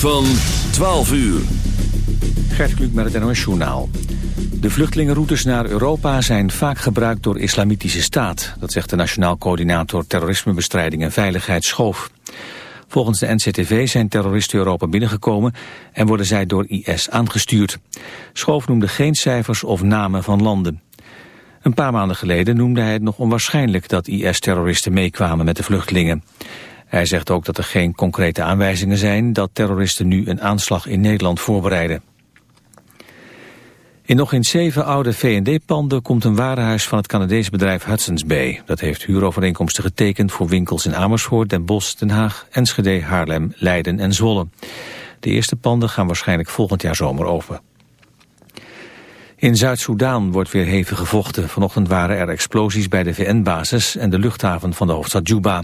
Van 12 uur. Gert Kluk met het NOS Journaal. De vluchtelingenroutes naar Europa zijn vaak gebruikt door islamitische staat. Dat zegt de Nationaal Coördinator Terrorismebestrijding en Veiligheid Schoof. Volgens de NCTV zijn terroristen Europa binnengekomen en worden zij door IS aangestuurd. Schoof noemde geen cijfers of namen van landen. Een paar maanden geleden noemde hij het nog onwaarschijnlijk dat IS-terroristen meekwamen met de vluchtelingen. Hij zegt ook dat er geen concrete aanwijzingen zijn dat terroristen nu een aanslag in Nederland voorbereiden. In nog in zeven oude V&D-panden komt een warenhuis van het Canadese bedrijf Hudson's Bay. Dat heeft huurovereenkomsten getekend voor winkels in Amersfoort, Den Bosch, Den Haag, Enschede, Haarlem, Leiden en Zwolle. De eerste panden gaan waarschijnlijk volgend jaar zomer open. In Zuid-Soedan wordt weer hevig gevochten. Vanochtend waren er explosies bij de VN-basis en de luchthaven van de hoofdstad Juba.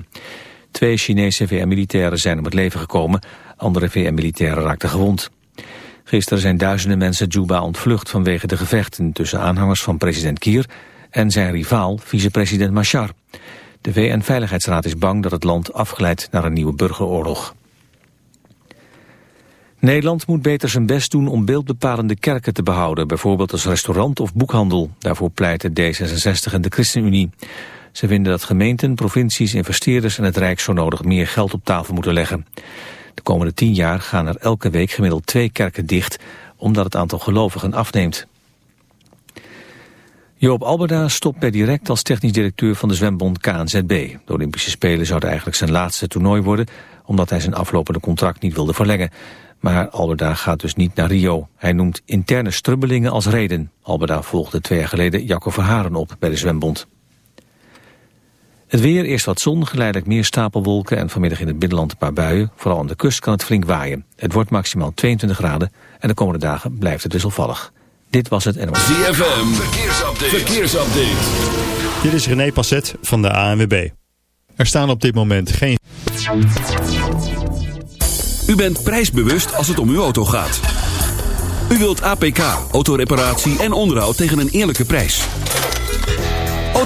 Twee Chinese VN-militairen zijn om het leven gekomen. Andere VN-militairen raakten gewond. Gisteren zijn duizenden mensen Juba ontvlucht vanwege de gevechten tussen aanhangers van president Kier en zijn rivaal, vicepresident Machar. De VN-veiligheidsraad is bang dat het land afglijdt naar een nieuwe burgeroorlog. Nederland moet beter zijn best doen om beeldbepalende kerken te behouden, bijvoorbeeld als restaurant of boekhandel. Daarvoor pleiten D66 en de ChristenUnie. Ze vinden dat gemeenten, provincies, investeerders en het Rijk zo nodig meer geld op tafel moeten leggen. De komende tien jaar gaan er elke week gemiddeld twee kerken dicht, omdat het aantal gelovigen afneemt. Joop Alberda stopt per direct als technisch directeur van de zwembond KNZB. De Olympische Spelen zouden eigenlijk zijn laatste toernooi worden, omdat hij zijn aflopende contract niet wilde verlengen. Maar Alberda gaat dus niet naar Rio. Hij noemt interne strubbelingen als reden. Alberda volgde twee jaar geleden Jacco Verharen op bij de zwembond. Het weer, eerst wat zon, geleidelijk meer stapelwolken en vanmiddag in het binnenland een paar buien. Vooral aan de kust kan het flink waaien. Het wordt maximaal 22 graden en de komende dagen blijft het wisselvallig. Dit was het NOS. ZFM, verkeersupdate. verkeersupdate. Dit is René Passet van de ANWB. Er staan op dit moment geen... U bent prijsbewust als het om uw auto gaat. U wilt APK, autoreparatie en onderhoud tegen een eerlijke prijs.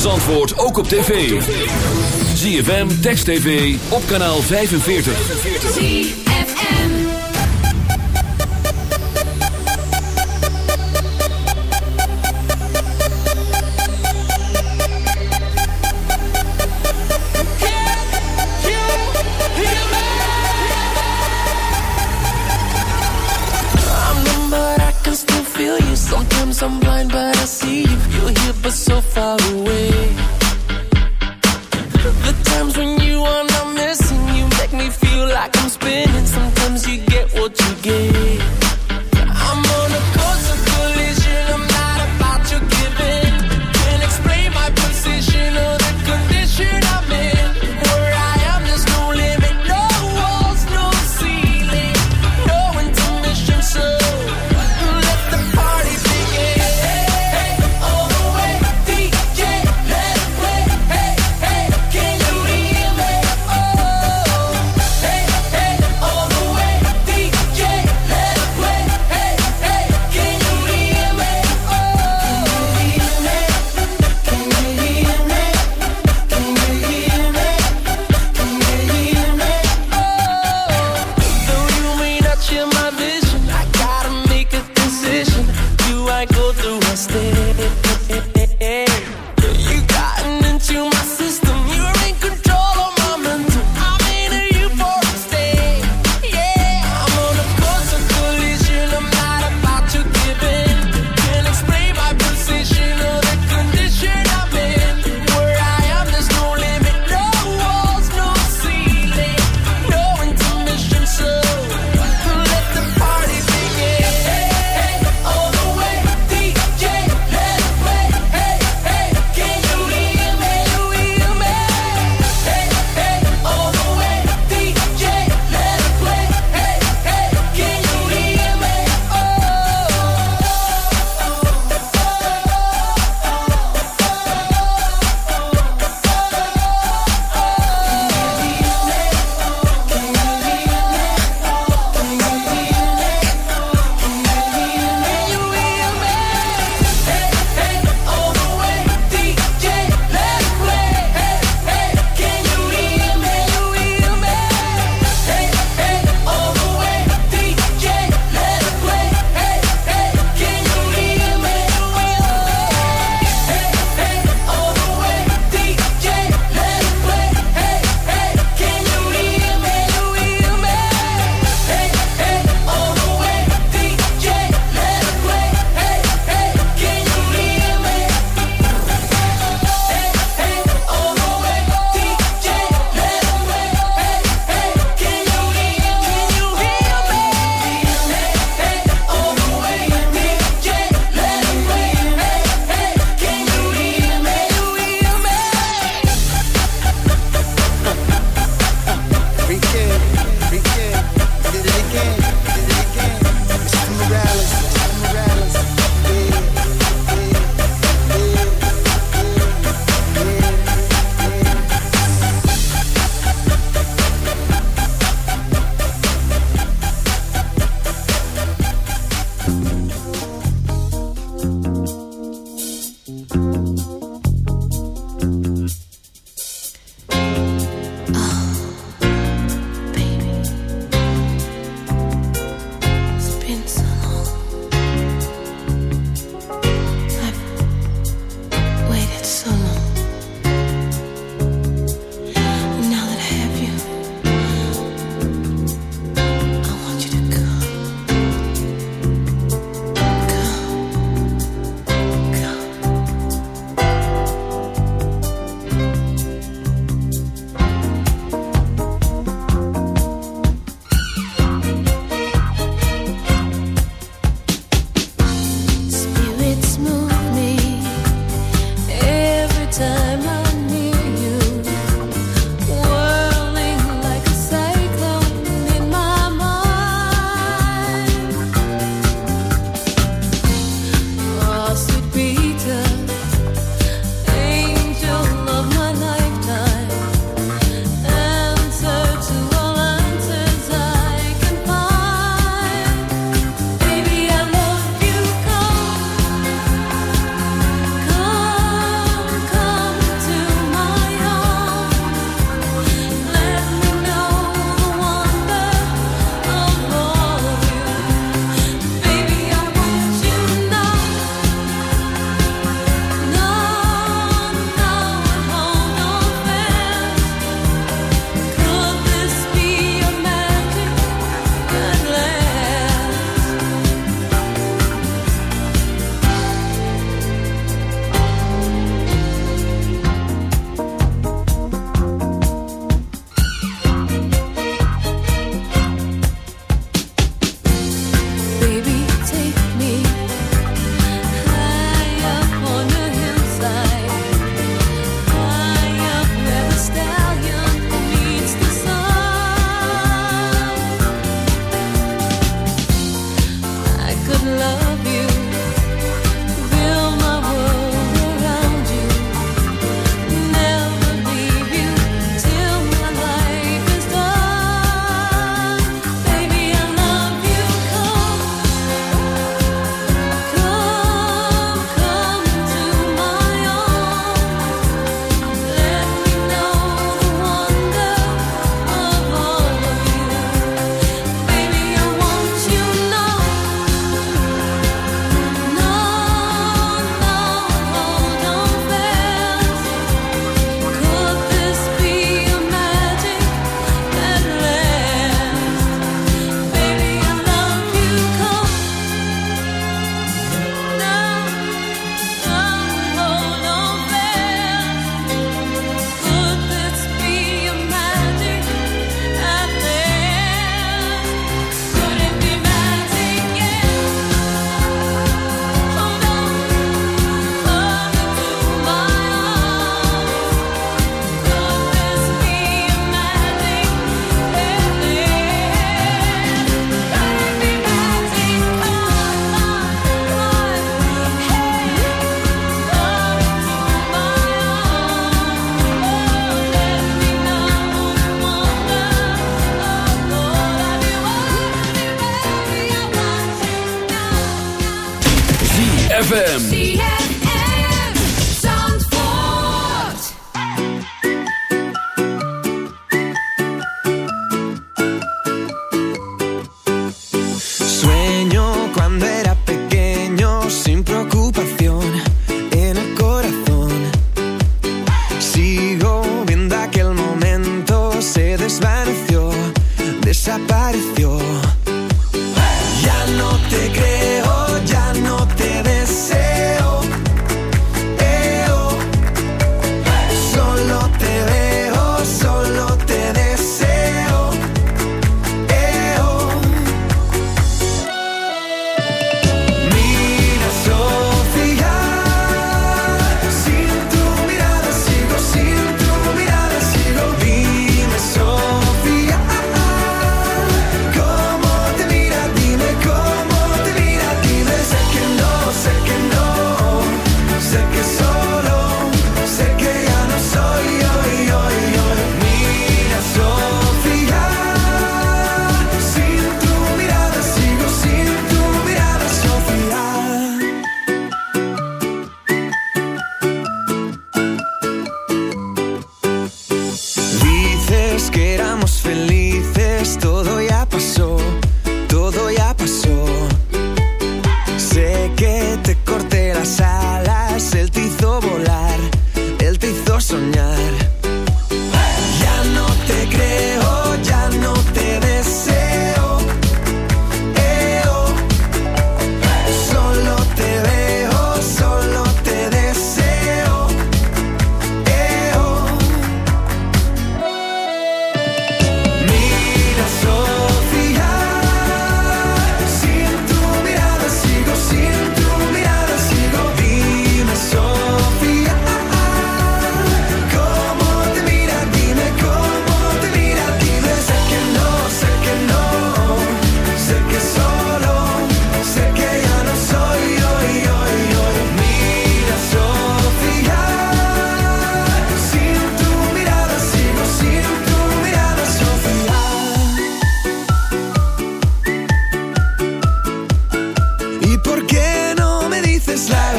van Zandvoort ook op tv. ZFM, Text TV, op kanaal 45. ZFM I'm blind but I see you still here but so far away. The times when you are not missing, you make me feel like I'm spinning. Sometimes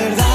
verdad?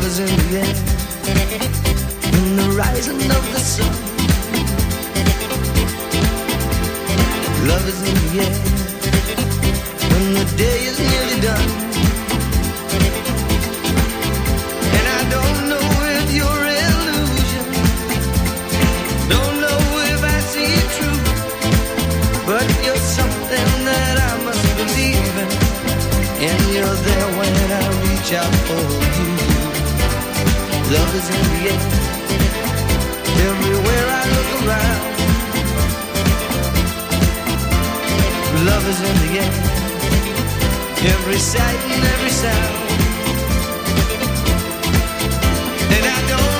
Love is in the air, in the rising of the sun. Love is in the air, when the day is nearly done. Is in the air. Everywhere I look around. Love is in the air. Every sight and every sound. And I don't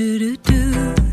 do do do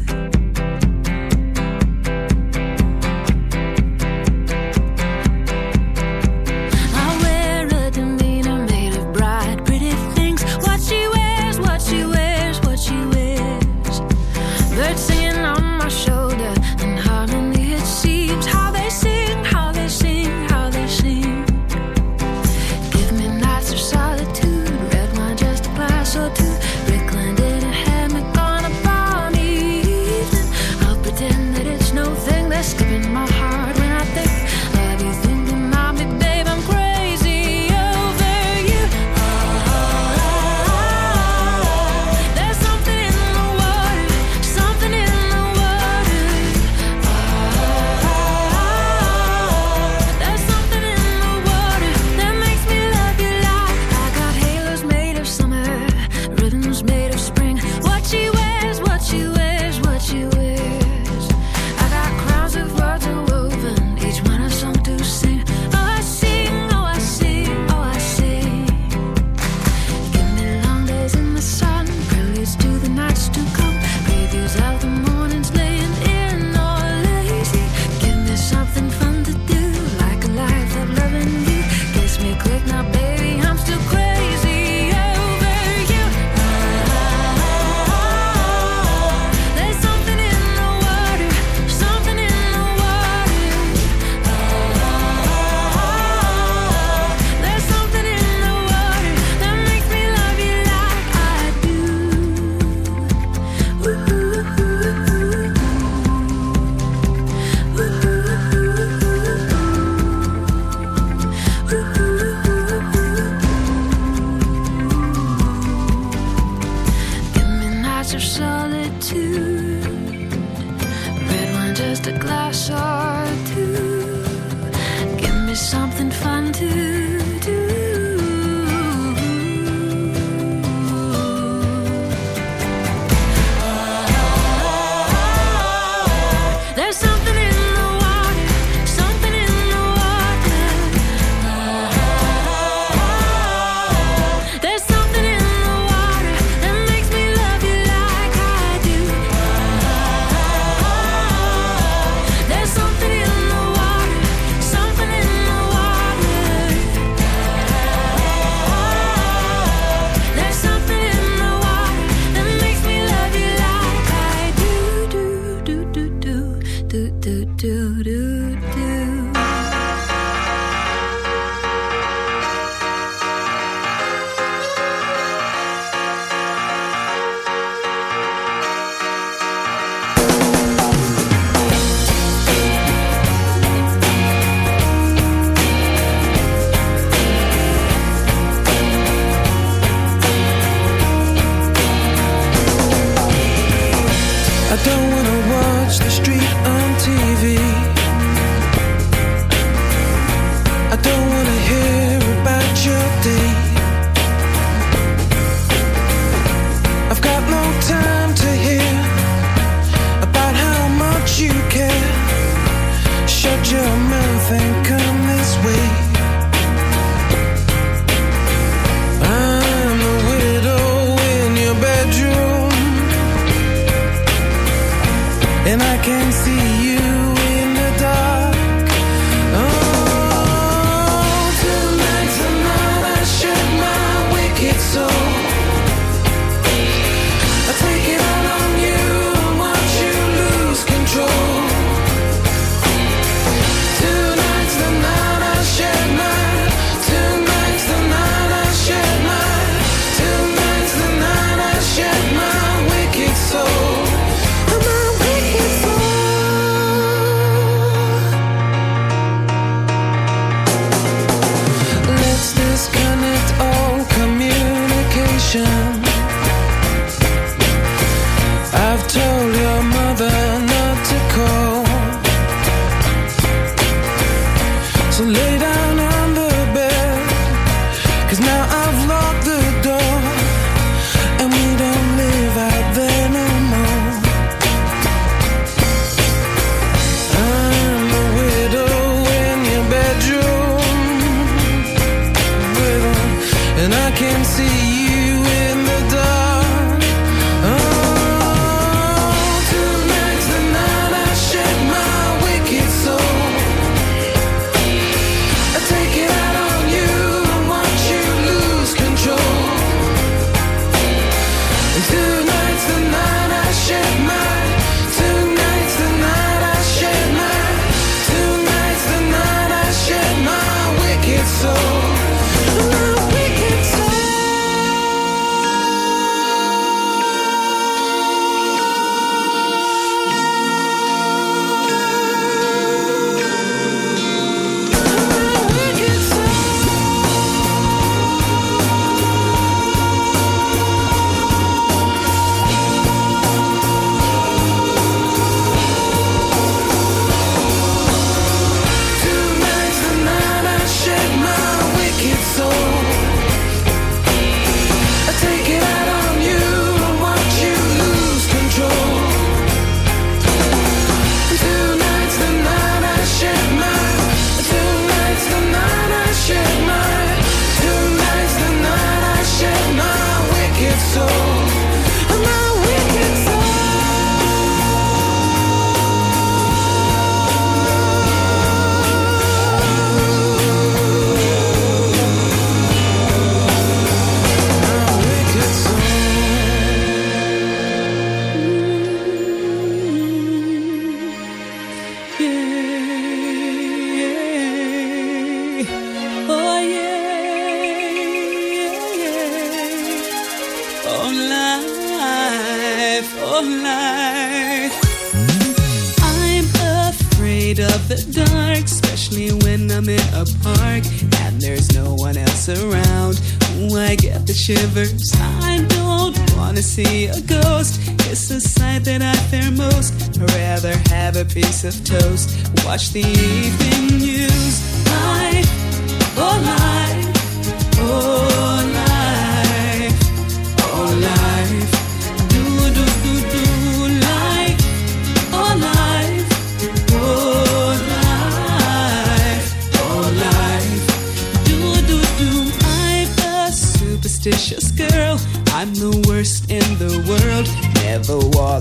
And I can see you